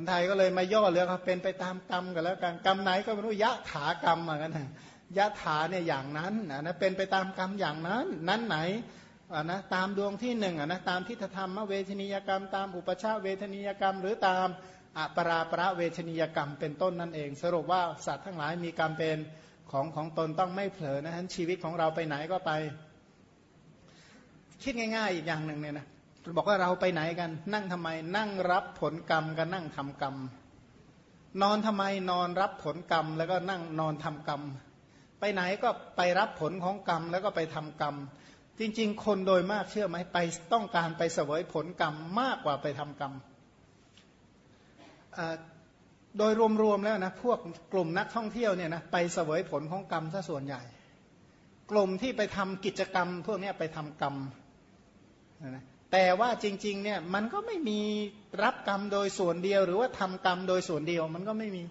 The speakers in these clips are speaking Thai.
คนไทยก็เลยมาย่อเรือเขาเป็นไปตามกรรมกันแล้วกันกรรมไหนก็ไม่รู้ยะถากรรมเหมือนกันยะถาเนี่ยอย่างนั้นนะเป็นไปตามกรรมอย่างนั้น นั้นไหนนะตามดวงที่หนึ่งนะตามทิฏฐธรรมเวทนิยกรรม ตามอุปชาเวทนิยกรรม หรือตามอปราประเวทนิยกรรมเป็นต้นนั่นเอง สรุปว่าสัตว์ทั้งหลายมีกรรมเป็นของของตนต้องไม่เผลอนะฮะชีวิตของเราไปไหนก็ไป คิดง่าย ๆ อีกอย่างหนึ่งเนี่ยนะ บอกว่าเราไปไหนกัน นั่งทำไม นั่งรับผลกรรมกันนั่งทำกรรม นอนทำไมนอนรับผลกรรม แล้วก็นั่งนอนทำกรรม ไปไหนก็ไปรับผลของกรรมแล้วก็ไปทำกรรม จริง ๆ คนโดยมากเชื่อไหมไปต้องการไปเสวยผลกรรมมากกว่าไปทำกรรมโดยรวมๆแล้วนะพวกกลุ่มนักท่องเที่ยวเนี่ยนะไปเสวยผลของกรรมซะส่วนใหญ่ กลุ่มที่ไปทำกิจกรรม พวกนี้ไปทำกรรมนะ แต่ว่าจริงๆเนี่ยมันก็ไม่มีรับกรรมโดยส่วนเดียว หรือว่าทำกรรมโดยส่วนเดียว มันก็ไม่มี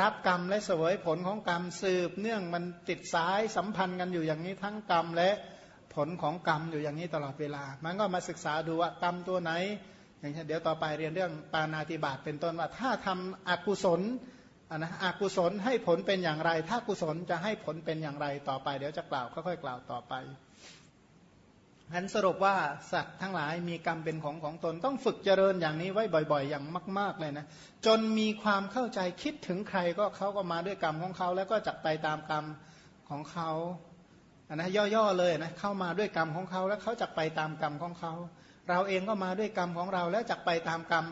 รับกรรมและเสวยผลของกรรมสืบ เนื่องมันติดสายสัมพันธ์กันอยู่อย่างนี้ทั้งกรรมและผลของกรรมอยู่อย่างนี้ตลอดเวลา มันก็มาศึกษาดูว่ากรรมตัวไหน อย่างเช่นเดี๋ยวต่อไปเรียนเรื่องปานาติบาตเป็นต้นว่าถ้าทำอกุศลนะอกุศลให้ผลเป็นอย่างไร ถ้ากุศลจะให้ผลเป็นอย่างไรต่อไป เดี๋ยวจะกล่าวค่อยๆกล่าวต่อไป ฉันสรุปว่าสัตว์ทั้งหลายมีกรรมเป็นของของตนต้องฝึกเจริญอย่างนี้ไว้บ่อย ๆ อย่างมาก ๆเลยนะจนมีความเข้าใจคิดถึงใครก็เขาก็มาด้วยกรรมของเขา แล้วก็จักไปตามกรรมของเขาอันนะย่อๆเลยนะเข้ามาด้วยกรรมของเขา แล้วเขาจักไปตามกรรมของเขา เราเองก็มาด้วยกรรมของเรา แล้วจักไปตามกรรม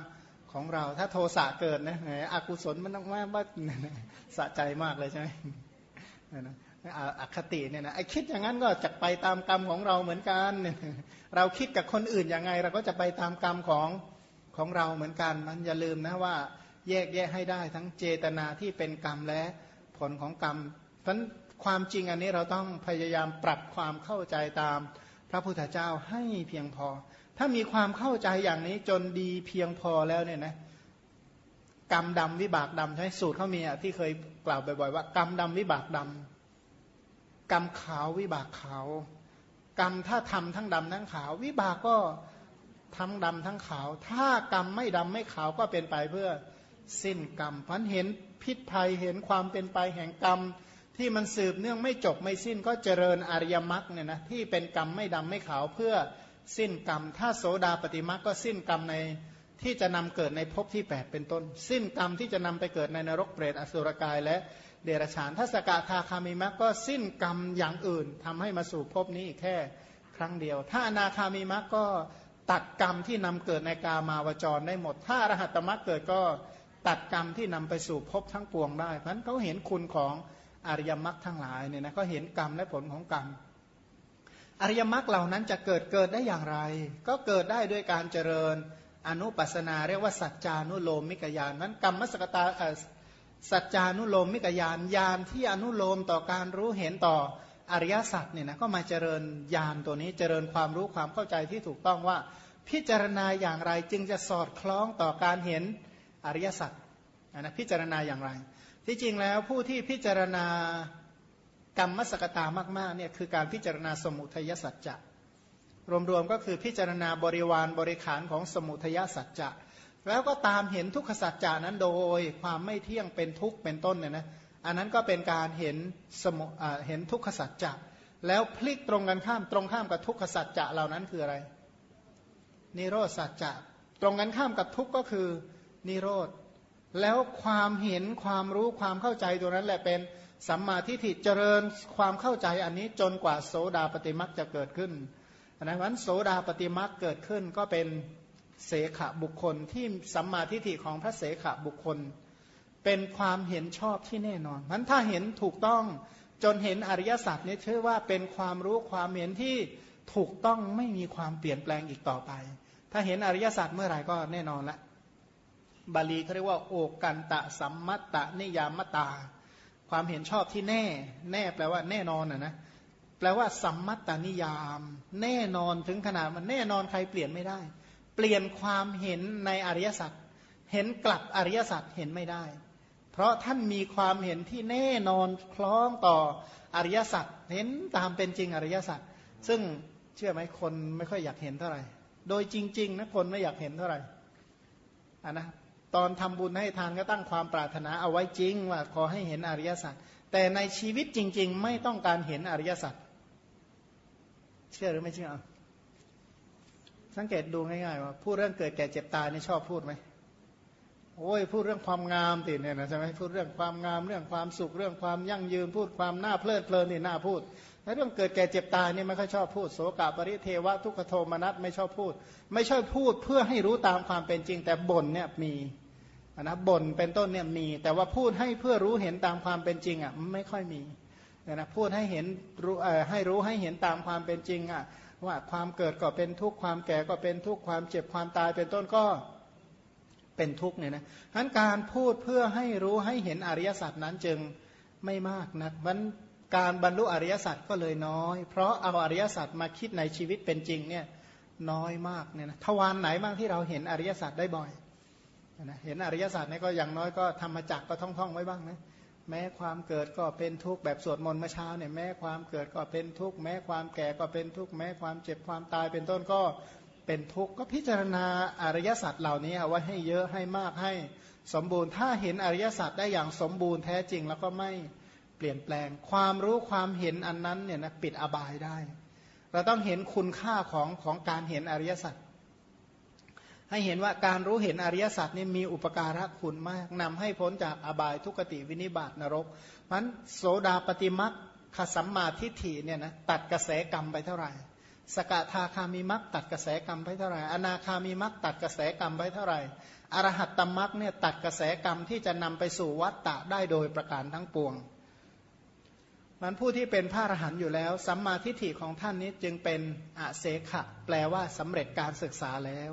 ของเรา ถ้าโทสะเกิดนะอกุศลมันต้องว่าว่าสะใจมากเลยใช่ไหม อคติเนี่ยนะไอคิดอย่างนั้นก็จะไปตามกรรมของเราเหมือนกัน เราคิดกับคนอื่นยังไง เราก็จะไปตามกรรมของของเราเหมือนกันมันอย่าลืมนะว่าแยกแยะให้ได้ทั้งเจตนาที่เป็นกรรมและผลของกรรมเพราะความจริงอันนี้เราต้องพยายามปรับความเข้าใจตามพระพุทธเจ้าให้เพียงพอ ถ้ามีความเข้าใจอย่างนี้จนดีเพียงพอแล้วเนี่ยนะกรรมดำวิบากดำใช่สูตรเขามีอะที่เคยกล่าวบ่อยๆว่ากรรมดำวิบากดำ กรรมขาววิบากขาว กรรมถ้าทำทั้งดำทั้งขาว วิบากก็ทั้งดำทั้งขาว ถ้ากรรมไม่ดำไม่ขาวก็เป็นไปเพื่อสิ้นกรรมพันเห็นพิษภัยเห็นความเป็นไปแห่งกรรมที่มันสืบเนื่องไม่จบไม่สิ้นก็เจริญอริยมรรคเนี่ยนะที่เป็นกรรมไม่ดำไม่ขาวเพื่อสิ้นกรรม ถ้าโสดาปฏิมาก็สิ้นกรรมในที่จะนำเกิดในภพที่ 8 เป็นต้น สิ้นกรรมที่จะนำไปเกิดในนรกเปรตอสุรกายและ เดรัจฉานถ้าสกทาคามิมักก็สิ้นกรรมอย่างอื่นทำให้มาสู่ภพนี้อีกแค่ครั้งเดียว ถ้าอนาคามิมักก็ตัดกรรมที่นำเกิดในกามาวจรได้หมด ถ้าอรหัตมักเกิดก็ตัดกรรมที่นำไปสู่ภพทั้งปวงได้ เพราะนั้นเขาเห็นคุณของอริยมรรคทั้งหลายเนี่ยนะก็เห็นกรรมและผลของกรรมอริยมรรคเหล่านั้นจะเกิดเกิดได้อย่างไร ก็เกิดได้ด้วยการเจริญอนุปัสนา เรียกว่าสัจจานุโลมมิกยานนั้นกรรมสกตา สัจจานุโลมมิกยานยานที่อนุโลมต่อการรู้เห็นต่ออริยสัจเนี่ยนะก็มาเจริญยานตัวนี้เจริญความรู้ความเข้าใจที่ถูกต้องว่า พิจารณาอย่างไรจึงจะสอดคล้องต่อการเห็นอริยสัจนะพิจารณาอย่างไร ที่จริงแล้วผู้ที่พิจารณากรรมมสกตามากๆเนี่ยคือการพิจารณาสมุทัยสัจจะรวมๆก็คือพิจารณาบริวารบริขารของสมุทัยสัจจะ แล้วก็ตามเห็นทุกขสัจจานั้นโดยความไม่เที่ยงเป็นทุกข์เป็นต้นเนี่ยนะอันนั้นก็เป็นการเห็นสมเห็นทุกขสัจจะแล้วพลิกตรงกันข้ามตรงข้ามกับทุกขสัจจะเหล่านั้นคืออะไร นิโรธสัจจะตรงกันข้ามกับทุกข์ก็คือนิโรธแล้วความเห็นความรู้ความเข้าใจตัวนั้นแหละเป็นสัมมาทิฏฐิเจริญความเข้าใจอันนี้จนกว่าโสดาปฏิมักจะเกิดขึ้นนะวันโสดาปฏิมักเกิดขึ้นก็เป็น เสขบุคคลที่สัมมาทิฏฐิของพระเสขบุคคล เป็นความเห็นชอบที่แน่นอนมันถ้าเห็นถูกต้องจนเห็นอริยสัจนี้ชื่อว่าเป็นความรู้ความเห็นที่ถูกต้องไม่มีความเปลี่ยนแปลงอีกต่อไป ถ้าเห็นอริยสัจเมื่อไหร่ก็แน่นอนละบาลีเขาเรียกว่า โอกันตะสัมมัตตนิยามตา ความเห็นชอบที่แน่ แน่แปลว่าแน่นอนอะนะแปลว่าสัมมัตตนิยาม แน่นอนถึงขนาดมันแน่นอนใครเปลี่ยนไม่ได้ เปลี่ยนความเห็นในอริยสัจเห็นกลับอริยสัจเห็นไม่ได้ เพราะท่านมีความเห็นที่แน่นอนคล้องต่ออริยสัจเห็นตามเป็นจริงอริยสัจซึ่งเชื่อไหมคนไม่ค่อยอยากเห็นเท่าไหร่ โดยจริงๆนะคนไม่อยากเห็นเท่าไหร่อะนะตอนทำบุญให้ทานก็ตั้งความปรารถนาเอาไว้จริงว่าขอให้เห็นอริยสัจแต่ในชีวิตจริง ๆ ไม่ต้องการเห็นอริยสัจเชื่อหรือไม่เชื่อ สังเกตดูง่ายๆว่าพูดเรื่องเกิดแก่เจ็บตายนี่ชอบพูดไหมโอ้ยพูดเรื่องความงามติเนี่ยนะใช่ไหมพูดเรื่องความงามเรื่องความสุขเรื่องความยั่งยืน พูดความน่าเพลิดเพลินนี่น่าพูดในเรื่องเกิดแก่เจ็บตายนี่ไม่ค่อยชอบพูดโสกาปริเทวะทุกขโทมนัสไม่ชอบพูด ไม่ชอบพูดเพื่อให้รู้ตามความเป็นจริง แต่บ่นเนี่ยมีนะบ่นเป็นต้นเนี่ยมี แต่ว่าพูดให้เพื่อรู้เห็นตามความเป็นจริงอะไม่ค่อยมีนะพูดให้เห็นรู้ให้รู้ให้เห็นตามความเป็นจริงอะ ว่าความเกิดก็เป็นทุกข์ความแก่ก็เป็นทุกข์ความเจ็บความตายเป็นต้นก็เป็นทุกข์เนี่ยนะฉะนั้นการพูดเพื่อให้รู้ให้เห็นอริยสัจนั้นจึงไม่มากนะมันการบรรลุอริยสัจก็เลยน้อย เพราะเอาอริยสัจมาคิดในชีวิตเป็นจริงเนี่ยน้อยมากเนี่ยนะทวารไหนบ้างที่เราเห็นอริยสัจได้บ่อยนะเห็นอริยสัจเนี่ยก็อย่างน้อยก็ธรรมจักก็ท่องๆไว้บ้างนะ แม้ความเกิดก็เป็นทุกข์แบบสวดมนต์เมื่อเช้าเนี่ยแม้ความเกิดก็เป็นทุกข์แม้ความแก่ก็เป็นทุกข์แม้ความเจ็บความตายเป็นต้นก็เป็นทุกข์ก็พิจารณาอริยสัจเหล่านี้เอาให้เยอะให้มากให้สมบูรณ์ ถ้าเห็นอริยสัจได้อย่างสมบูรณ์แท้จริงแล้วก็ไม่เปลี่ยนแปลง ความรู้ความเห็นอันนั้นเนี่ยนะปิดอบายได้ เราต้องเห็นคุณค่าของของการเห็นอริยสัจ ให้เห็นว่าการรู้เห็นอริยสัจนี่มีอุปการะคุณมากนำให้พ้นจากอบายทุกติวินิบาตนรกมันโสดาปฏิมักขสัมมาทิฏฐิเนี่ยนะตัดกระแสกรรมไปเท่าไหร่ สกทาคามีมักตัดกระแสกรรมไปเท่าไหร่อนาคามีมักตัดกระแสกรรมไปเท่าไหร่อรหัตตมักเนี่ยตัดกระแสกรรมที่จะนำไปสู่วัฏฏะได้โดยประการทั้งปวงมันผู้ที่เป็นพระอรหันต์อยู่แล้วสัมมาทิฏฐิของท่านนี้จึงเป็นอเสขะแปลว่าสำเร็จการศึกษาแล้ว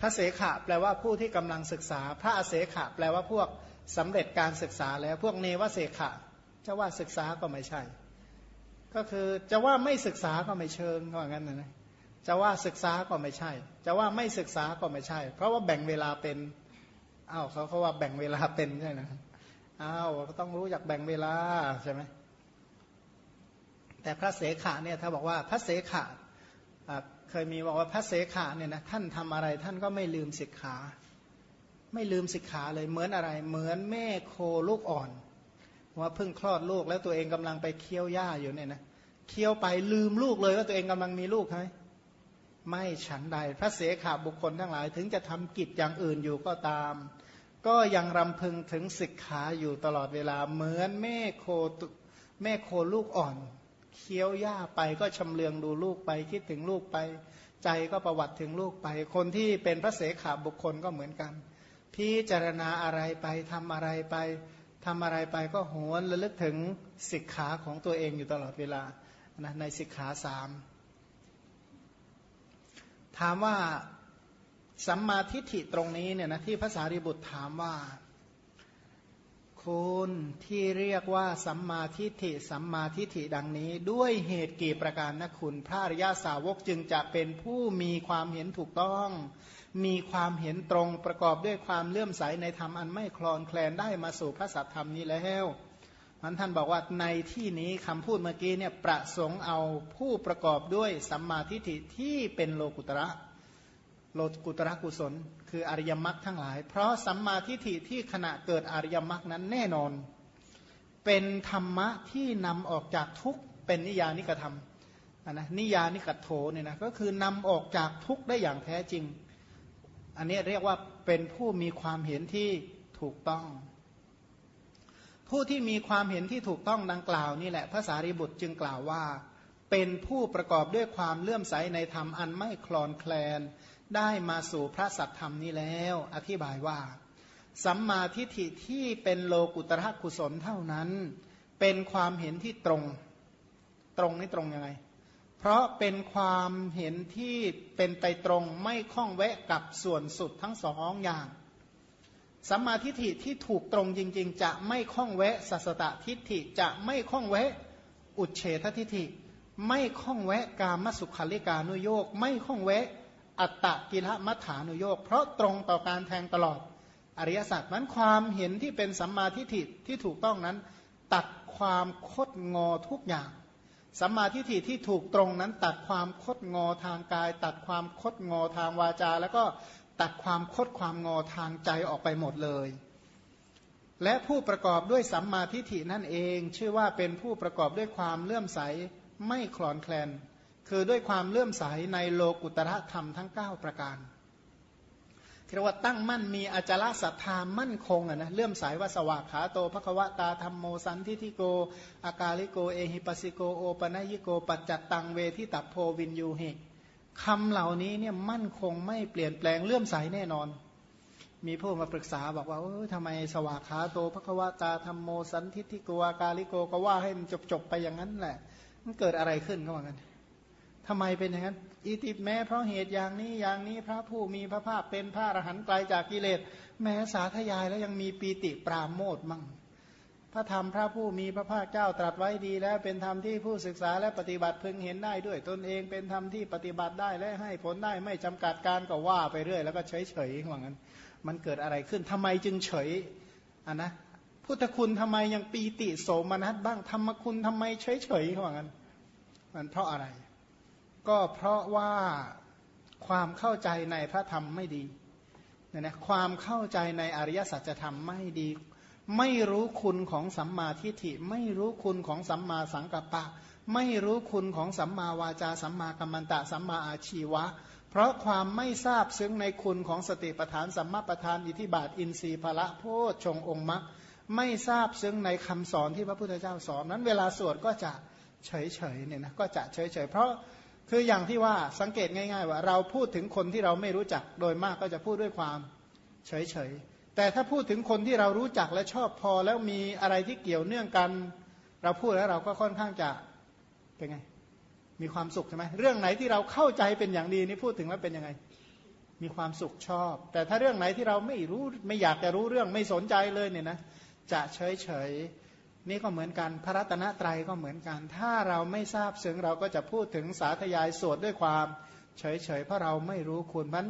พระเสขะแปลว่าผู้ที่กำลังศึกษา พระอเสขะแปลว่าพวกสำเร็จการศึกษาแล้ว พวกเนวเสขะจะว่าศึกษาก็ไม่ใช่ ก็คือจะว่าไม่ศึกษาก็ไม่เชิงก็อย่างนั้นนะจะว่าศึกษาก็ไม่ใช่ จะว่าไม่ศึกษาก็ไม่ใช่ เพราะว่าแบ่งเวลาเป็นอ้าวเขาเขาว่าแบ่งเวลาเป็นใช่ไหมอ้าวก็ต้องรู้จักแบ่งเวลาใช่ไหมแต่พระเสขะเนี่ยถ้าบอกว่าพระเสขะ เคยมีบอกว่าพระเสขาเนี่ยนะท่านทำอะไรท่านก็ไม่ลืมสิกขา ไม่ลืมสิกขาเลยเหมือนอะไร เหมือนแม่โคลูกอ่อน ว่าเพิ่งคลอดลูกแล้วตัวเองกำลังไปเคี้ยวหญ้าอยู่เนี่ยนะเคี้ยวไปลืมลูกเลยว่าตัวเองกำลังมีลูกใช่ไหมไม่ฉันใดพระเสขาบุคคลทั้งหลาย ถึงจะทำกิจอย่างอื่นอยู่ก็ตาม ก็ยังรำพึงถึงสิกขาอยู่ตลอดเวลาเหมือนแม่โคแม่โคลูกอ่อน เคี้ยวหญ้าไปก็ชำเลืองดูลูกไป คิดถึงลูกไป ใจก็ประวัติถึงลูกไป คนที่เป็นพระเสขาบุคคลก็เหมือนกัน พิจารณาอะไรไปทำอะไรไปทำอะไรไปก็หวนระลึกถึงสิกขาของตัวเองอยู่ตลอดเวลานะในสิกขาสามถามว่าสัมมาทิฏฐิตรงนี้เนี่ยนะที่ภาษาริบุตรถามว่า คุณที่เรียกว่าสัมมาทิฏฐิสัมมาทิฏฐิดังนี้ ด้วยเหตุกี่ประการนะคุณ พระอริยาสาวกจึงจะเป็นผู้มีความเห็นถูกต้อง มีความเห็นตรงประกอบด้วยความเลื่อมใสในธรรมอันไม่คลอนแคลนได้มาสู่พระสัทธรรมนี้แล้วมันท่านบอกว่าในที่นี้คำพูดเมื่อกี้เนี่ยประสงค์เอาผู้ประกอบด้วยสัมมาทิฏฐิที่เป็นโลกุตระ โลกุตระกุศล คืออริยมรรคทั้งหลาย เพราะสัมมาทิฏฐิที่ขณะเกิดอริยมรรคนั้นแน่นอน เป็นธรรมะที่นำออกจากทุกเป็นนิยานิกธรรมนะนิยานิกโถเนี่ยนะก็คือนำออกจากทุกได้อย่างแท้จริง อันนี้เรียกว่าเป็นผู้มีความเห็นที่ถูกต้อง ผู้ที่มีความเห็นที่ถูกต้องดังกล่าวนี่แหละภาษาริบุตรจึงกล่าวว่า เป็นผู้ประกอบด้วยความเลื่อมใสในธรรมอันไม่คลอนแคลน ได้มาสู่พระสัทธรรมนี้แล้ว อธิบายว่า สัมมาทิฏฐิที่เป็นโลกุตระกุศลเท่านั้น เป็นความเห็นที่ตรง ตรงนี่ตรงยังไง เพราะเป็นความเห็นที่เป็นไปตรงไม่ข้องแวะกับส่วนสุดทั้งสองอย่าง สัมมาทิฏฐิที่ถูกตรงจริง ๆ จะไม่ข้องแวะสัสตตทิฏฐิจะไม่ข้องแวะอุเฉททิฏฐิไม่ข้องแวะกามสุขาริกานุโยกไม่ข้องแวะ อัตตะกิละมัฐานุโยกเพราะตรงต่อการแทงตลอดอริยสัจมันความเห็นที่เป็นสัมมาทิฏฐิที่ถูกต้องนั้น ตัดความคดงอทุกอย่างสัมมาทิฏฐิที่ถูกตรงนั้น ตัดความคดงอทางกาย ตัดความคดงอทางวาจา แล้วก็ตัดความคดความงอทางใจออกไปหมดเลย และผู้ประกอบด้วยสัมมาทิฏฐินั่นเอง ชื่อว่าเป็นผู้ประกอบด้วยความเลื่อมใสไม่คลอนแคลน คือด้วยความเลื่อมใสในโลกุตระธรรมทั้ง 9 ประการเรียกว่าตั้งมั่นมีอจารศรัทธามั่นคงอะนะเลื่อมสายว่าสวากขาโตภควตาธรรมโมสันทิทิโก อากาลิโก เอหิปัสิโกโอปนัยิโก ปัจจัตตังเวทิตัพโพวินยูเหคำเหล่านี้เนี่ยมั่นคงไม่เปลี่ยนแปลงเลื่อมใสแน่นอน มีผู้มาปรึกษาบอกว่าเออทำไมสวากขาโตภควตาธรรมโมสันทิทิโกอากาลิโกก็ว่าให้มันจบๆไปอย่างนั้นแหละ มันเกิดอะไรขึ้นก็ว่ากัน ทำไมเป็นอย่างนั้น อิติแม้เพราะเหตุอย่างนี้อย่างนี้พระผู้มีพระภาคเป็นพระอรหันต์ไกลจากกิเลส แม้สาธยายแล้วยังมีปีติปราโมทมั่ง พระธรรมพระผู้มีพระภาคเจ้าตรัสไว้ดีแล้วเป็นธรรมที่ผู้ศึกษาและปฏิบัติพึงเห็นได้ด้วยตนเองเป็นธรรมที่ปฏิบัติได้และให้ผลได้ไม่จำกัดการก็ว่าไปเรื่อย แล้วก็เฉยเฉยว่างั้น มันเกิดอะไรขึ้นทำไมจึงเฉยอะนะพุทธคุณทำไมยังปีติโสมนัสบ้างธรรมคุณทำไมเฉยเฉยว่างั้น มันเพราะอะไร ก็เพราะว่าความเข้าใจในพระธรรมไม่ดีเนี่ยนะความเข้าใจในอริยสัจธรรมไม่ดี ไม่รู้คุณของสัมมาทิฏฐิ ไม่รู้คุณของสัมมาสังกัปปะ ไม่รู้คุณของสัมมาวาจาสัมมากัมมันตะสัมมาอาชีวะ เพราะความไม่ทราบซึ้งในคุณของสติปทานสัมมาปทานอิทิบาทอินทรีย์พละโพชฌงองค์มรรคไม่ทราบซึ้งในคำสอนที่พระพุทธเจ้าสอนนั้นเวลาสวดก็จะเฉยๆเนี่ยนะก็จะเฉยๆเพราะ คืออย่างที่ว่าสังเกตง่าย ๆ ว่า เราพูดถึงคนที่เราไม่รู้จักโดยมากก็จะพูดด้วยความเฉยๆแต่ถ้าพูดถึงคนที่เรารู้จักและชอบพอแล้วมีอะไรที่เกี่ยวเนื่องกัน เราพูดแล้วเราก็ค่อนข้างจะเป็นไง มีความสุขใช่ไหมเรื่องไหนที่เราเข้าใจเป็นอย่างดีนี่พูดถึงแล้วเป็นยังไง มีความสุขชอบ แต่ถ้าเรื่องไหนที่เราไม่รู้ไม่อยากจะรู้เรื่องไม่สนใจเลยเนี่ยนะจะเฉยเฉย นี่ก็เหมือนกันพระรัตนตรัยก็เหมือนกัน ถ้าเราไม่ทราบซึ่งเราก็จะพูดถึงสาธยายสวดด้วยความเฉยๆเพราะเราไม่รู้คุณมัน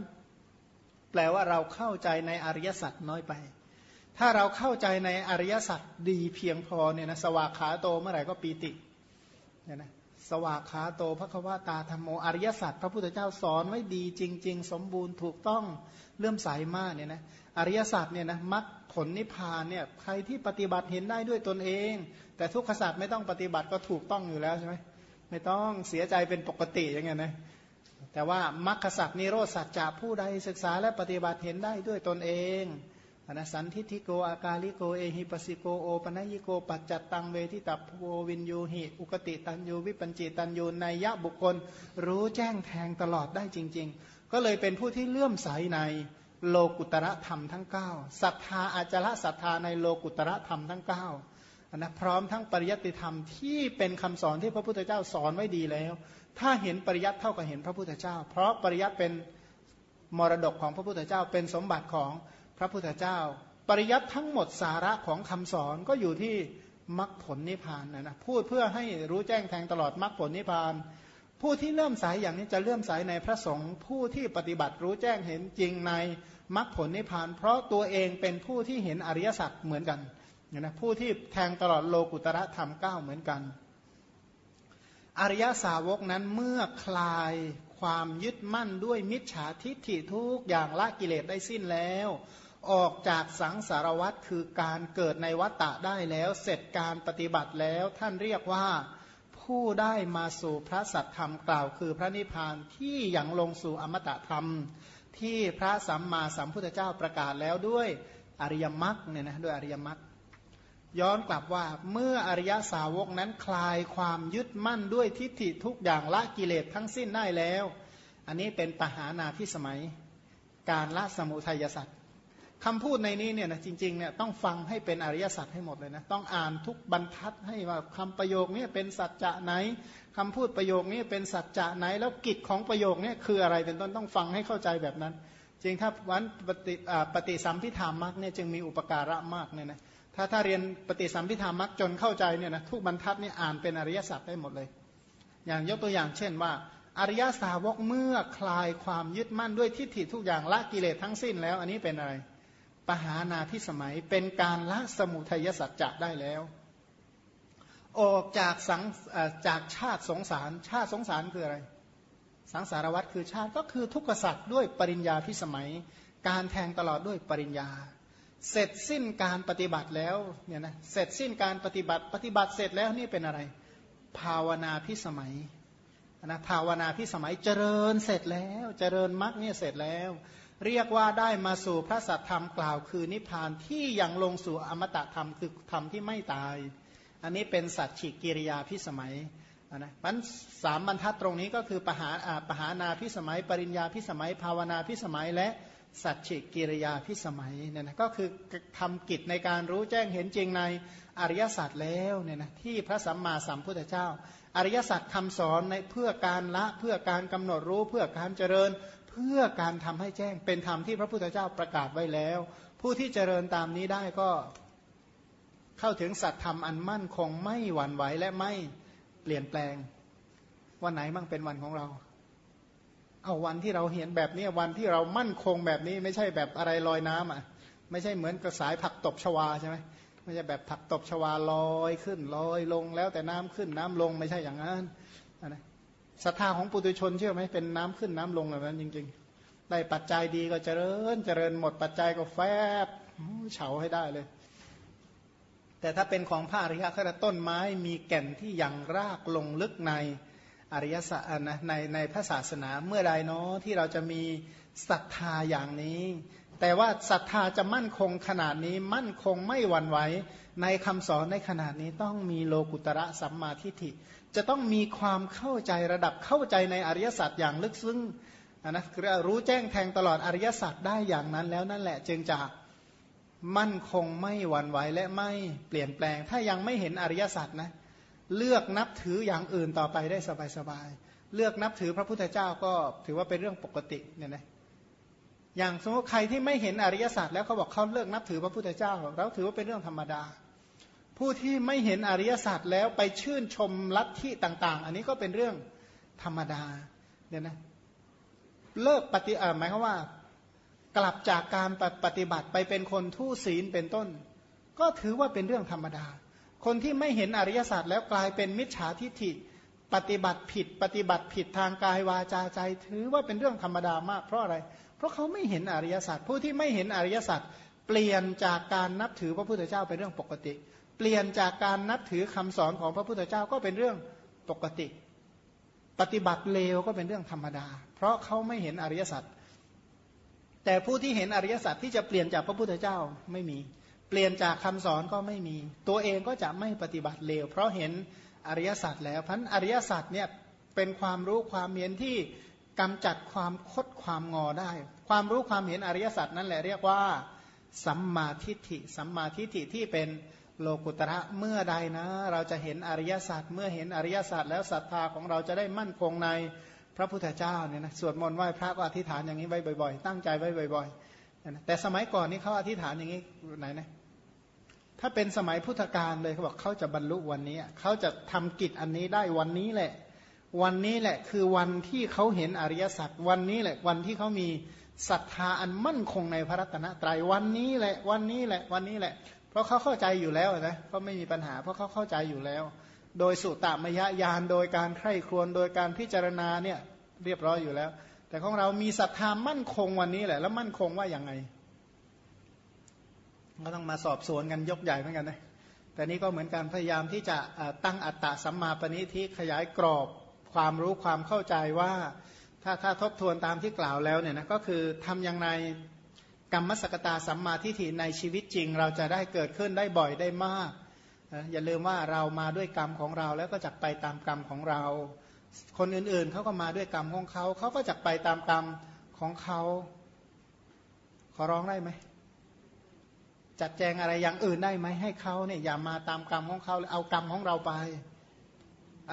แปลว่าเราเข้าใจในอริยสัจน้อยไป ถ้าเราเข้าใจในอริยสัจดีเพียงพอเนี่ยนะสวากขาโตเมื่อไหร่ก็ปีติเนี่ยนะ สวากขาโตพระควตาธรรมโมอริยสัจพระพุทธเจ้าสอนไว้ดีจริง ๆ สมบูรณ์ถูกต้องเลื่อมใสมากเนี่ยนะอริยสัจเนี่ยนะมักผลนิพพานเนี่ยใครที่ปฏิบัติเห็นได้ด้วยตนเอง แต่ทุกขสัจไม่ต้องปฏิบัติก็ถูกต้องอยู่แล้วใช่ไหมไม่ต้องเสียใจเป็นปกติอย่างเงี้ยนะแต่ว่ามรรคสัจนิโรธสัจจะผู้ใดศึกษาและปฏิบัติเห็นได้ด้วยตนเอง อนสันทิทิโกอากาลิโกเอหิปสิโกโอปนัยิโกปัจจัตตังเวทิตัพโววินยูหิอุกติตันยูวิปัญจิตันยูในยะบุคคล รู้แจ้งแทงตลอดได้จริง ๆ ก็เลยเป็นผู้ที่เลื่อมใสในโลกุตระธรรมทั้ง9ศรัทธาอาจละศรัทธาในโลกุตระธรรมทั้ง9นะพร้อมทั้งปริยัติธรรมที่เป็นคำสอนที่พระพุทธเจ้าสอนไว้ดีแล้ว ถ้าเห็นปริยัติเท่ากับเห็นพระพุทธเจ้า เพราะปริยัติเป็นมรดกของพระพุทธเจ้าเป็นสมบัติของ พระพุทธเจ้า ปริยัติทั้งหมดสาระของคำสอนก็อยู่ที่มรรคผลนิพพานนะนะพูดเพื่อให้รู้แจ้งแทงตลอดมรรคผลนิพพาน ผู้ที่เลื่อมใสอย่างนี้จะเลื่อมใสในพระสงฆ์ผู้ที่ปฏิบัติรู้แจ้งเห็นจริงในมรรคผลนิพพาน เพราะตัวเองเป็นผู้ที่เห็นอริยสัจเหมือนกันนะผู้ที่แทงตลอดโลกุตระธรรมเก้าเหมือนกัน อริยสาวกนั้นเมื่อคลายความยึดมั่นด้วยมิจฉาทิฏฐิทุกอย่างละกิเลสได้สิ้นแล้ว ออกจากสังสารวัตรคือการเกิดในวัฏฏะได้แล้วเสร็จการปฏิบัติแล้วท่านเรียกว่าผู้ได้มาสู่พระสัตธรรมกล่าว คือพระนิพพานที่ยังลงสู่อมตะธรรม ที่พระสัมมาสัมพุทธเจ้าประกาศแล้วด้วยอริยมรรคเนี่ยนะด้วยอริยมรรคย้อนกลับว่าเมื่ออริยสาวกนั้นคลายความยึดมั่นด้วยทิฏฐิทุกอย่างละกิเลสทั้งสิ้นได้แล้ว อันนี้เป็นปหานาพิสมัยการละสมุทัยสัตว์ คำพูดในนี้เนี่ยนะจริงๆเนี่ยต้องฟังให้เป็นอริยสัจให้หมดเลยนะต้องอ่านทุกบรรทัดให้ว่าคำประโยคนี้เป็นสัจจะไหนคำพูดประโยคนี้เป็นสัจจะไหน แล้วกิจของประโยคนี้คืออะไรเป็นต้นต้องฟังให้เข้าใจแบบนั้น จริงถ้าวันปฏิปฏิสัมพิธามักเนี่ยจึงมีอุปการะมากเนี่ยนะถ้าถ้าเรียนปฏิสัมพิธามักจนเข้าใจเนี่ยนะทุกบรรทัดนี่อ่านเป็นอริยสัจได้หมดเลย อย่างยกตัวอย่างเช่นว่าอริยสาวกเมื่อคลายความยึดมั่นด้วยทิฏฐิทุกอย่างละกิเลสทั้งสิ้นแล้ว อันนี้เป็นอะไร ปหานาพิสมัยเป็นการละสมุทัยสัจจะได้แล้ว ออกจากสังจากชาติสงสาร ชาติสงสารคืออะไร สังสารวัตรคือชาติก็คือทุกขสัตว์ด้วยปริญญาพิสมัย การแทงตลอดด้วยปริญญา เสร็จสิ้นการปฏิบัติแล้วเนี่ยนะเสร็จสิ้นการปฏิบัติปฏิบัติเสร็จแล้วนี่เป็นอะไร ภาวนาพิสมัยนะภาวนาพิสมัยเจริญเสร็จแล้ว เจริญมรรคเนี่ยเสร็จแล้ว เรียกว่าได้มาสู่พระสัทธรรมกล่าวคือนิพพานที่ยังลงสู่อมตะธรรมคือธรรมที่ไม่ตาย อันนี้เป็นสัจฉิกิริยาพิสมัยนะมันสามบรรทัดตรงนี้ก็คือปหาปหานาพิสมัย ปริญญาพิสมัย ภาวนาพิสมัยและสัจฉิกิริยาพิสมัยเนี่ยนะก็คือทำกิจในการรู้แจ้งเห็นจริงในอริยสัจแล้วเนี่ยนะที่พระสัมมาสัมพุทธเจ้า อริยสัจคำสอนในเพื่อการละเพื่อการกำหนดรู้เพื่อการเจริญเพื่อการทำให้แจ้งเป็นธรรมที่พระพุทธเจ้าประกาศไว้แล้ว ผู้ที่เจริญตามนี้ได้ก็เข้าถึงสัจธรรมอันมั่นคงไม่หวั่นไหวและไม่เปลี่ยนแปลง วันไหนมั่งเป็นวันของเรา เอาวันที่เราเห็นแบบนี้วันที่เรามั่นคงแบบนี้ ไม่ใช่แบบอะไรลอยน้ำอะ ไม่ใช่เหมือนกระสายผักตบชวาใช่ไหมไม่ใช่แบบผักตบชวาลอยขึ้นลอยลงแล้วแต่น้ำขึ้นน้ำลงไม่ใช่อย่างนั้นนะ ศรัทธาของปุถุชนเชื่อไหมเป็นน้ำขึ้นน้ำลงแบบนั้นจริง ๆ ได้ปัจจัยดีก็เจริญ เจริญหมดปัจจัยก็แฟบเฉาให้ได้เลย แต่ถ้าเป็นของพระอริยะก็จะต้นไม้มีแก่นที่ยังรากลงลึกในอริยสัจนะในในพระศาสนาเมื่อใดเนาะที่เราจะมีศรัทธาอย่างนี้ แต่ว่าศรัทธาจะมั่นคงขนาดนี้มั่นคงไม่หวั่นไหวในคำสอนในขนาดนี้ต้องมีโลกุตระสัมมาทิฏฐิ จะต้องมีความเข้าใจระดับเข้าใจในอริยสัจอย่างลึกซึ้งนะคือรู้แจ้งแทงตลอดอริยสัจได้อย่างนั้นแล้วนั่นแหละจึงจะมั่นคงไม่หวั่นไหวและไม่เปลี่ยนแปลง ถ้ายังไม่เห็นอริยสัจนะเลือกนับถืออย่างอื่นต่อไปได้สบายๆเลือกนับถือพระพุทธเจ้าก็ถือว่าเป็นเรื่องปกติเนี่ยนะอย่างสมมติใครที่ไม่เห็นอริยสตร์แล้วเขาบอกเขาเลิกนับถือพระพุทธเจ้า เราถือว่าเป็นเรื่องธรรมดา ผู้ที่ไม่เห็นอริยศาสตร์แล้วไปชื่นชมลัทธิต่าง ๆ อันนี้ก็เป็นเรื่องธรรมดาเนี่ยนะเลิกปฏิอ่าหมายความว่า กลับจากการปฏิบัติไปเป็นคนทุศีลเป็นต้น ก็ถือว่าเป็นเรื่องธรรมดา คนที่ไม่เห็นอริยสัจแล้วกลายเป็นมิจฉาทิฏฐิปฏิบัติผิด ปฏิบัติผิดทางกายวาจาใจ ถือว่าเป็นเรื่องธรรมดามากเพราะอะไร เพราะเขาไม่เห็นอริยสัจผู้ที่ไม่เห็นอริยสัจเปลี่ยนจากการนับถือพระพุทธเจ้าเป็นเรื่องปกติ เปลี่ยนจากการนับถือคำสอนของพระพุทธเจ้าก็เป็นเรื่องปกติ ปฏิบัติเลวก็เป็นเรื่องธรรมดา เพราะเขาไม่เห็นอริยสัจแต่ผู้ที่เห็นอริยสัจที่จะเปลี่ยนจากพระพุทธเจ้าไม่มี เปลี่ยนจากคำสอนก็ไม่มี ตัวเองก็จะไม่ปฏิบัติเลว เพราะเห็นอริยสัจแล้วพันอริยสัจเนี่ยเป็นความรู้ความเห็นที่กำจัดความคดความงอได้ ความรู้ความเห็นอริยสัจนั่นแหละเรียกว่าสัมมาทิฏฐิสัมมาทิฏฐิที่เป็น โลกุตระเมื่อใดนะ เราจะเห็นอริยสัจเมื่อเห็นอริยสัจแล้วศรัทธาของเราจะได้มั่นคงในพระพุทธเจ้าเนี่ยนะสวดมนต์ไหว้พระก็อธิษฐานอย่างนี้ไว้บ่อยๆ ตั้งใจไว้บ่อยๆแต่สมัยก่อนนี่เขาอธิษฐานอย่างนี้ไหนนะถ้าเป็นสมัยพุทธกาลเลยเขาบอกเขาจะบรรลุวันนี้เขาจะทำกิจอันนี้ได้วันนี้แหละ วันนี้แหละคือวันที่เขาเห็นอริยสัจวันนี้แหละวันที่เขามีศรัทธาอันมั่นคงในพระรัตนตรัยวันนี้แหละ วันนี้แหละวันนี้แหละ เพราะเขาเข้าใจอยู่แล้วนะก็ไม่มีปัญหา เพราะเขาเข้าใจอยู่แล้ว โดยสุตตมยญาณโดยการใคร่ครวญโดยการพิจารณาเนี่ยเรียบร้อยอยู่แล้ว แต่ของเรามีศรัทธามั่นคงวันนี้แหละ แล้วมั่นคงว่าอย่างไงก็ต้องมาสอบสวนกันยกใหญ่เหมือนกันนะแต่นี้ก็เหมือนการพยายามที่จะตั้งอัตตะสัมมาปณิทิขยายกรอบความรู้ความเข้าใจว่า ถ้าถ้าทบทวนตามที่กล่าวแล้วเนี่ยนะก็คือทำอย่างไร กรรมสกตาสัมมาทิฏฐิในชีวิตจริง เราจะได้เกิดขึ้นได้บ่อยได้มาก อย่าลืมว่าเรามาด้วยกรรมของเราแล้วก็จะไปตามกรรมของเรา คนอื่นๆเขาก็มาด้วยกรรมของเขาเขาก็จะไปตามกรรมของเขาขอร้องได้ไหมจัดแจงอะไรอย่างอื่นได้ไหมให้เขาเนี่ยอย่ามาตามกรรมของเขาเอากรรมของเราไป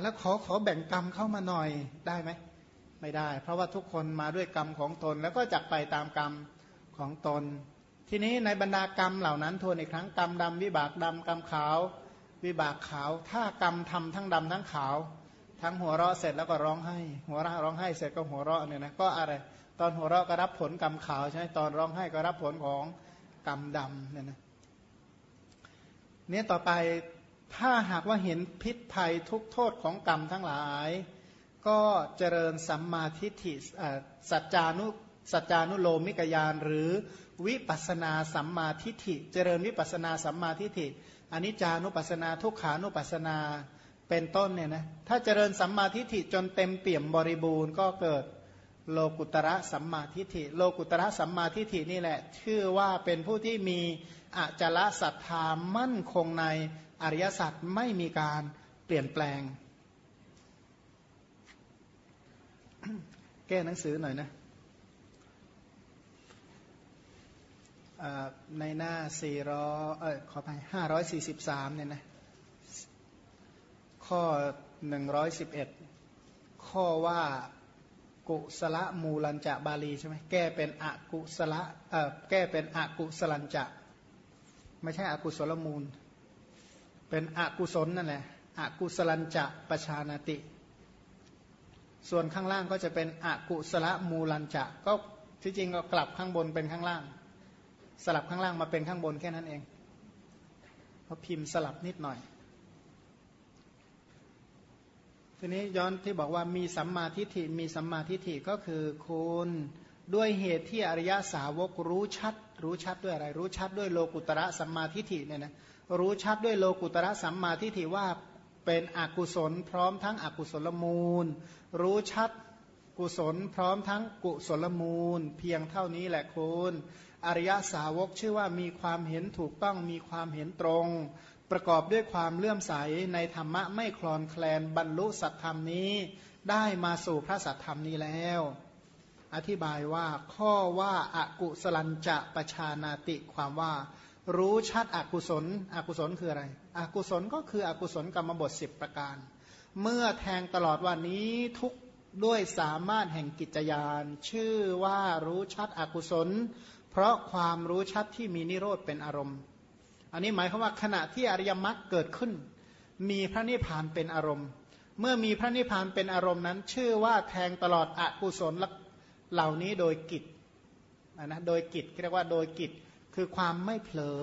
แล้วขอขอแบ่งกรรมเข้ามาหน่อยได้ไหมไม่ได้ เพราะว่าทุกคนมาด้วยกรรมของตนแล้วก็จักไปตามกรรม ของตน ทีนี้ในบรรดากรรมเหล่านั้นทวนอีกครั้งกรรมดำวิบากดำกรรมขาว วิบากขาว ถ้ากรรมทำทั้งดำทั้งขาว ทั้งหัวเราะเสร็จแล้วก็ร้องไห้ หัวเราะร้องไห้เสร็จก็หัวเราะเนี่ยนะก็อะไร ตอนหัวเราะก็รับผลกรรมขาวใช่ไหมตอนร้องไห้ก็รับผลของกรรมดำเนี่ยนะเนี่ยต่อไปถ้าหากว่าเห็นพิษภัยทุกโทษของกรรมทั้งหลาย ก็เจริญสัมมาทิฏฐิสัจจานุ สัจจานุโลมิกยานหรือวิปัสนาสัมมาทิฏฐิ เจริญวิปัสนาสัมมาทิฏฐิอนิจจานุปัสนาทุกขานุปัสนาเป็นต้นเนี่ยนะถ้าเจริญสัมมาทิฏฐิจนเต็มเปี่ยมบริบูรณ์ก็เกิดโลกุตระสัมมาทิฏฐิ โลกุตระสัมมาทิฏฐินี่แหละ ชื่อว่าเป็นผู้ที่มีอจลศรัทธามั่นคงในอริยสัจไม่มีการเปลี่ยนแปลง แก้หนังสือหน่อยนะ ในหน้า 400 เออขอไป543 เนี่ยนะ ข้อ 111 ข้อว่ากุสละมูลัญจะบาลีใช่ไหมแก้เป็นอกุสละเอ่อแก้เป็นอกุสลัญจะ ไม่ใช่อกุศลมูล เป็นอกุศลนั่นแหละอกุสลัญจะประชานาติ ส่วนข้างล่างก็จะเป็นอกุสละมูลัญจะ ก็ที่จริงก็กลับข้างบนเป็นข้างล่าง สลับข้างล่างมาเป็นข้างบนแค่นั้นเองเพราะพิมพ์สลับนิดหน่อย ทีนี้ย้อนที่บอกว่ามีสัมมาทิฏฐิมีสัมมาทิฏฐิก็คือคุณด้วยเหตุที่อริยสาวกรู้ชัด รู้ชัดด้วยอะไร รู้ชัดด้วยโลกุตระสัมมาทิฏฐิเนี่ยนะรู้ชัดด้วยโลกุตระสัมมาทิฏฐิว่าเป็นอกุศล พร้อมทั้งอกุศลมูล รู้ชัดกุศล พร้อมทั้งกุศลมูล เพียงเท่านี้แหละคุณ อริยสาวกชื่อว่ามีความเห็นถูกต้องมีความเห็นตรง ประกอบด้วยความเลื่อมใสในธรรมะไม่คลอนแคลนบรรลุสัตธรรมนี้ ได้มาสู่พระสัตธรรมนี้แล้ว อธิบายว่าข้อว่าอากุศลัญจะประชานาติความว่า รู้ชัดอกุศล อกุศลคืออะไรอกุศลก็คืออกุศลกรรมบทสิบประการ เมื่อแทงตลอดวันนี้ทุกด้วยสามารถแห่งกิจยาน ชื่อว่ารู้ชัดอกุศล เพราะความรู้ชัดที่มีนิโรธเป็นอารมณ์ อันนี้หมายความว่าขณะที่อริยมรรคเกิดขึ้น มีพระนิพพานเป็นอารมณ์ เมื่อมีพระนิพพานเป็นอารมณ์นั้น ชื่อว่าแทงตลอดอกุศลเหล่านี้โดยกิจนะโดยกิจเรียกว่าโดยกิจคือความไม่เผลอ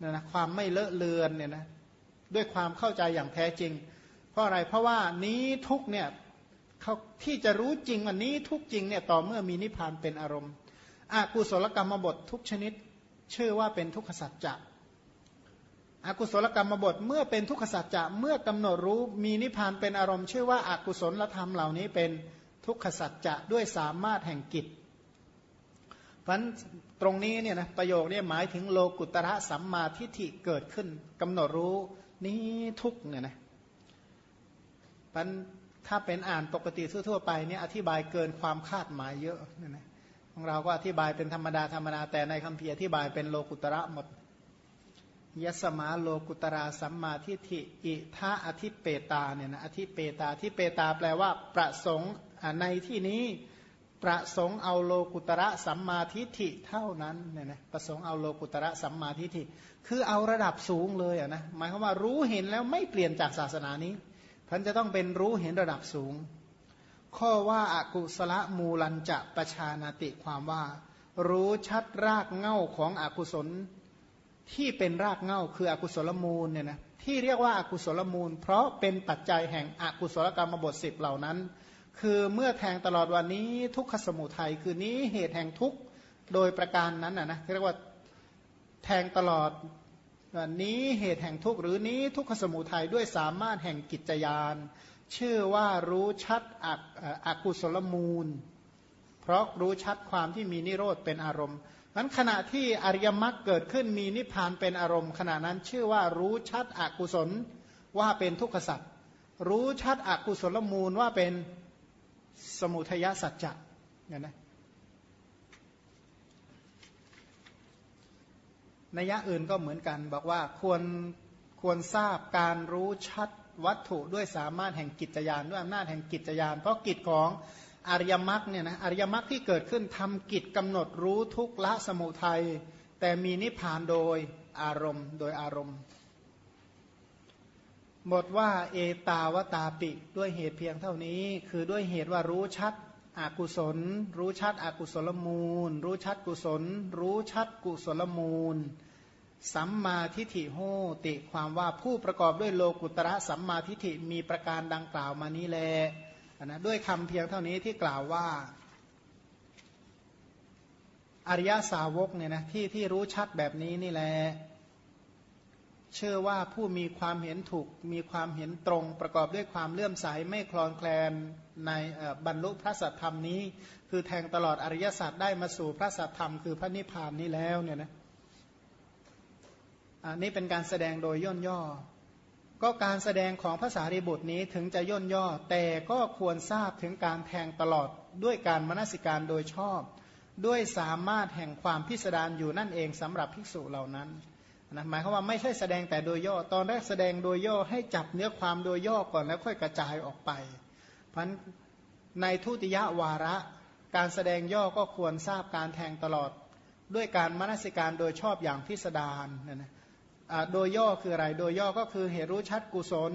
นะนะความไม่เลอะเลือนเนี่ยนะด้วยความเข้าใจอย่างแท้จริง เพราะอะไรเพราะว่านี้ทุกเนี่ยเขาที่จะรู้จริงวันนี้ทุกจริงเนี่ยต่อเมื่อมีนิพพานเป็นอารมณ์ อากุศลกรรมบททุกชนิด ชื่อว่าเป็นทุกขสัจจะอากุศลกรรมบทเมื่อเป็นทุกขสัจจะเมื่อกำหนดรู้มีนิพพานเป็นอารมณ์ ชื่อว่าอากุศลธรรมเหล่านี้เป็นทุกขสัจจะด้วยสามารถแห่งกิจเพราะตรงนี้เนี่ยนะประโยคนี้หมายถึงโลกุตระสัมมาทิฏฐิเกิดขึ้นกำหนดรู้นี้ทุกเนี่ยนะพราะถ้าเป็นอ่านปกติทั่วๆไปเนี่ยอธิบายเกินความคาดหมายเยอะเนี่ยนะ ของเราก็อธิบายเป็นธรรมดาธรรมดาแต่ในคำเพียอธิบายเป็นโลกุตระหมดยสมาโลกุตราสัมมาทิฏฐิอิทาอธิเปตาเนี่ยนะอธิเปตาที่เปตาแปลว่า ประสงค์ในที่นี้ประสงค์เอาโลกุตระสัมมาทิฏฐิเท่านั้นเนี่ยนะประสงค์เอาโลกุตระสัมมาทิฏฐิคือเอาระดับสูงเลยอะนะหมายความว่ารู้เห็นแล้วไม่เปลี่ยนจากศาสนานี้ท่านจะต้องเป็นรู้เห็นระดับสูง ข้อว่าอากุศลมูลันจะประชานาติความว่า รู้ชัดรากเง่าของอกุศลที่เป็นรากเง้าคืออกุศลมูลเนี่ยนะที่เรียกว่าอากุศลมูล เพราะเป็นปัจจัยแห่งอกุศลกรรมบทสิบเหล่านั้น คือเมื่อแทงตลอดวันนี้ทุกขสมุทัยคือนี้เหตุแห่งทุกโดยประการนั้นนะนะเรียกว่าแทงตลอดวันนี้เหตุแห่งทุกหรือนี้ทุกขสมุทัยด้วยสามารถแห่งกิจยาน ชื่อว่ารู้ชัดอกุศลมูล เพราะรู้ชัดความที่มีนิโรธเป็นอารมณ์นั้นขณะที่อริยมรรคเกิดขึ้นมีนิพพานเป็นอารมณ์ ขณะนั้นชื่อว่ารู้ชัดอกุศลว่าเป็นทุกขสัตว์รู้ชัดอกุศลมูลว่าเป็นสมุทยสัจจะเนี่ยนะนัยยะอื่นก็เหมือนกันบอกว่าควรควรทราบการรู้ชัด วัตถุด้วยสามารถแห่งกิจยานด้วยอำนาจแห่งกิจยานเพราะกิจของอริยมรรคเนี่ยนะอริยมรรคที่เกิดขึ้นทำกิจกำหนดรู้ทุกละสมุทัยแต่มีนิพพานโดยอารมณ์ โดยอารมณ์บทว่าเอตาวตาปิด้วยเหตุเพียงเท่านี้ คือด้วยเหตุว่ารู้ชัดอกุศล รู้ชัดอกุศลมูล รู้ชัดกุศล รู้ชัดกุศลมูล สัมมาทิฏฐิโหติความว่าผู้ประกอบด้วยโลกุตระสัมมาทิฏฐิมีประการดังกล่าวมานี้แลนะด้วยคำเพียงเท่านี้ที่กล่าวว่า อริยสาวกเนี่ยนะที่ที่รู้ชัดแบบนี้นี่แหละเชื่อว่าผู้มีความเห็นถูกมีความเห็นตรงประกอบด้วยความเลื่อมใสไม่คลอนแคลนในบรรลุพระสัทธรรมนี้ คือแทงตลอดอริยสัจได้มาสู่พระสัทธรรมคือพระนิพพานนี้แล้วเนี่ยนะ อันนี้เป็นการแสดงโดยย่นย่อ ก็การแสดงของภาษารีบุตรนี้ถึงจะย่นย่อ แต่ก็ควรทราบถึงการแทงตลอดด้วยการมนสิการโดยชอบ ด้วยสามารถแห่งความพิสดารอยู่นั่นเองสำหรับภิกษุเหล่านั้นนะหมายความว่าไม่ใช่แสดงแต่โดยย่อ ตอนแรกแสดงโดยย่อให้จับเนื้อความโดยย่อก่อนแล้วค่อยกระจายออกไป เพราะในทุติยวาระ การแสดงย่อก็ควรทราบการแทงตลอด ด้วยการมนสิการโดยชอบอย่างพิสดารนะนะ โดยย่อคืออะไร โดยย่อก็คือเหตุรู้ชัดกุศล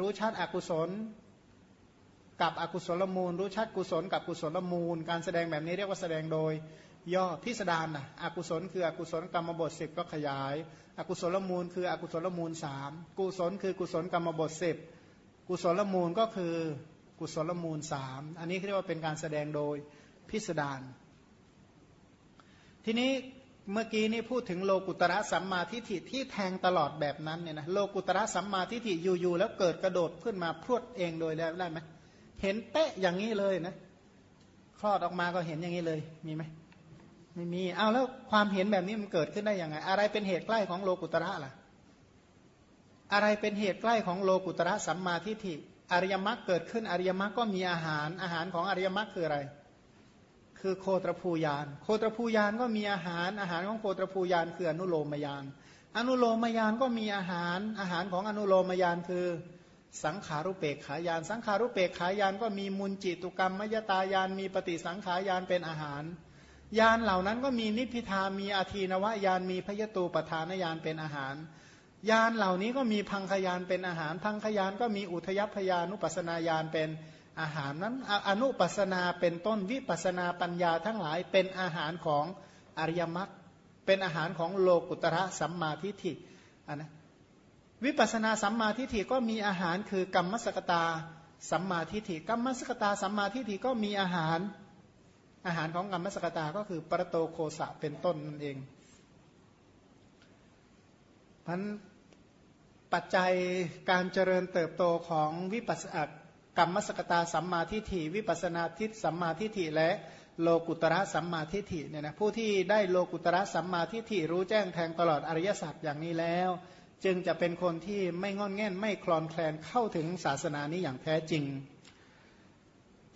รู้ชัดอกุศล กับอกุศลมูล รู้ชัดกุศล กับกุศลมูล การแสดงแบบนี้เรียกว่าแสดงโดยย่อพิสดารนะอกุศลคืออกุศลกรรมบทสิบก็ขยาย อกุศลมูล คืออกุศลมูลสามกุศลคือกุศลกรรมบทสิบกุศลมูลก็คือกุศลมูลสามอันนี้เรียกว่าเป็นการแสดงโดยพิสดารทีนี้ เมื่อกี้นี่พูดถึงโลกุตระสัมมาทิฏฐิที่แทงตลอดแบบนั้นเนี่ยนะโลกุตระสัมมาทิฏฐิอยู่ๆแล้วเกิดกระโดดขึ้นมาพรวดเองโดยได้ไหมเห็นเป๊ะอย่างนี้เลยนะคลอดออกมาก็เห็นอย่างนี้เลยมีไหมไม่มีเอาแล้วความเห็นแบบนี้มันเกิดขึ้นได้ยังไง อะไรเป็นเหตุใกล้ของโลกุตระล่ะ อะไรเป็นเหตุใกล้ของโลกุตระสัมมาทิฏฐิอริยมรรคเกิดขึ้นอริยมรรคก็มีอาหารอาหารของอริยมรรคคืออะไร คือโคตรภูยาน โคตรภูยานก็มีอาหารอาหารของโคตรภูยานคืออนุโลมยาน อนุโลมยานก็มีอาหารอาหารของอนุโลมยานคือสังขารุเปกขายาน สังขารุเปกขายานก็มีมุนจิตุกรรมมยตายาน มีปฏิสังขายานเป็นอาหาร ยานเหล่านั้นก็มีนิพพิทามีอาทีนวายานมีพยตูปทานยานเป็นอาหาร ยานเหล่านี้ก็มีพังขยานเป็นอาหาร พังขยานก็มีอุทยพยานุปัสนาญาณเป็น อาหารนั้นอนุปัสนาเป็นต้นวิปัสนาปัญญาทั้งหลายเป็นอาหารของอริยมรรคเป็นอาหารของโลกุตระสัมมาทิฏฐินนะวิปัสนาสัมมาทิฏฐิก็มีอาหารคือกรรมสกตาสัมมาทิฏฐิกรรมสกตาสัมมาทิฏฐิก็มีอาหารอาหารของกรรมสกตาก็คือปรโตโคสะเป็นต้นนั่นเองพันปัจจัยการเจริญเติบโตของวิปัสส กรรมสกตาสัมมาทิฏฐิวิปัสนาทิฏสัมมาทิฏฐิและโลกุตระสัมมาทิฏฐิเนี่ยนะผู้ที่ได้โลกุตระสัมมาทิฏฐิรู้แจ้งแทงตลอดอริยสัจอย่างนี้แล้ว จึงจะเป็นคนที่ไม่งอนแง่นไม่คลอนแคลนเข้าถึงศาสนานี้อย่างแท้จริง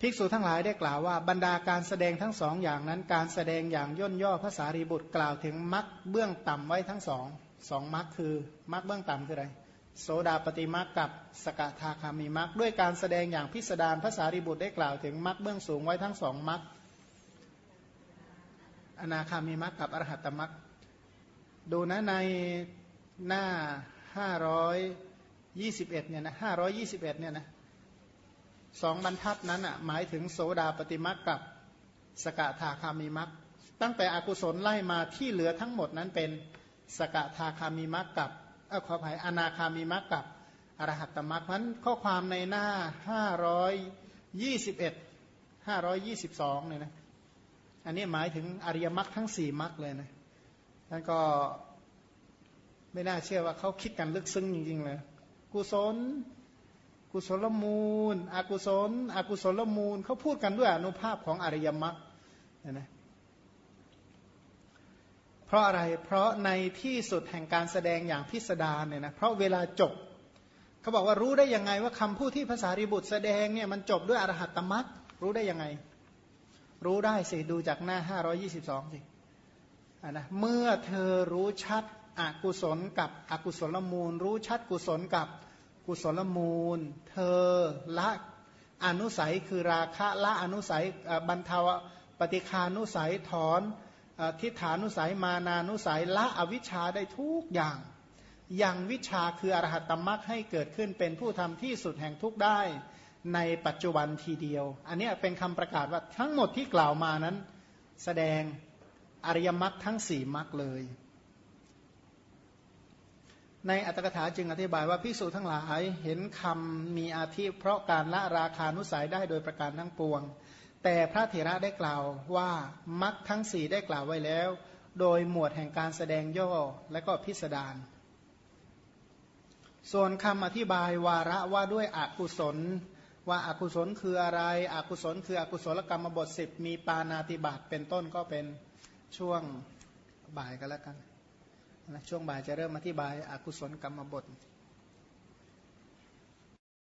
ภิกษุทั้งหลายได้กล่าวว่าบรรดาการแสดงทั้งสองอย่างนั้น การแสดงอย่างย่นย่อภาษารีบุตรกล่าวถึงมรรคเบื้องต่ำไว้ทั้งสองสองมรรคคือมรรคเบื้องต่ำคืออะไร โสดาปฏิมรรคกับสกทาคามีมรรคด้วยการแสดงอย่างพิสดารภาษารีบุตรได้กล่าวถึงมรรคเบื้องสูงไว้ทั้งสองมรรคอนาคามีมรรคกับอรหัตมรรคดูนะในหน้าห้าร้อยยี่สิบเอ็ดเนี่ยนะห้าร้อยยี่สิบเอ็ดเนี่ยนะสองบรรทัดนั้นอะหมายถึงโสดาปฏิมักกับสกทาคามีมักตั้งแต่อกุศลไล่มาที่เหลือทั้งหมดนั้นเป็นสกทาคามีมักกับ ขออภัยอนาคามีมักกับอรหัตตมักเพราะข้อความในหน้า 521 522เนี่ยนะอันนี้หมายถึงอริยมรรคทั้งสี่มรรคเลยนะนั่นก็ไม่น่าเชื่อว่าเขาคิดกันลึกซึ้งจริงๆเลยกุศล กุศลมูล อกุศล อกุศลมูลเขาพูดกันด้วยอนุภาพของอริยมรรคนะ เพราะอะไร เพราะในที่สุดแห่งการแสดงอย่างพิสดารเนี่ยนะ เพราะเวลาจบ เขาบอกว่ารู้ได้ยังไงว่าคำพูดที่ภาษาริบุตรแสดงเนี่ยมันจบด้วยอรหัตตมรรรู้ได้ยังไง รู้ได้สิ ดูจากหน้า 522 สิะนะ เมื่อเธอรู้ชัดอกุศลกับอกุศลมูล รู้ชัดกุศลกับกุศลมูล เธอละอนุสัยคือราคะละอนุสัยบรรเทาปฏิคานุสัยถอน ทิฏฐานุสัยมานานุสัยละอวิชชาได้ทุกอย่างอย่างวิชาคืออรหัตตมรักให้เกิดขึ้นเป็นผู้ทำที่สุดแห่งทุกได้ในปัจจุบันทีเดียว อันนี้เป็นคำประกาศว่าทั้งหมดที่กล่าวมานั้น แสดงอริยมรรคทั้งสี่มรรคเลย ในอัตถกถาจึงอธิบายว่าภิกษุทั้งหลายเห็นคำมีอาทิเพราะการละราคานุสัยได้โดยประการทั้งปวง แต่พระเถระได้กล่าวว่ามักทั้งสี่ได้กล่าวไว้แล้ว โดยหมวดแห่งการแสดงย่อและก็พิสดารส่วนคำอธิบายวาระว่าด้วยอกุศล ว่าอากุศลคืออะไร อกุศลคืออกุศลกรรมบทสิบมีปานาติบาตเป็นต้นก็เป็นช่วงบ่ายกันแล้วกันนะช่วงบ่ายจะเริ่มอธิบายอากุศลกรรมบท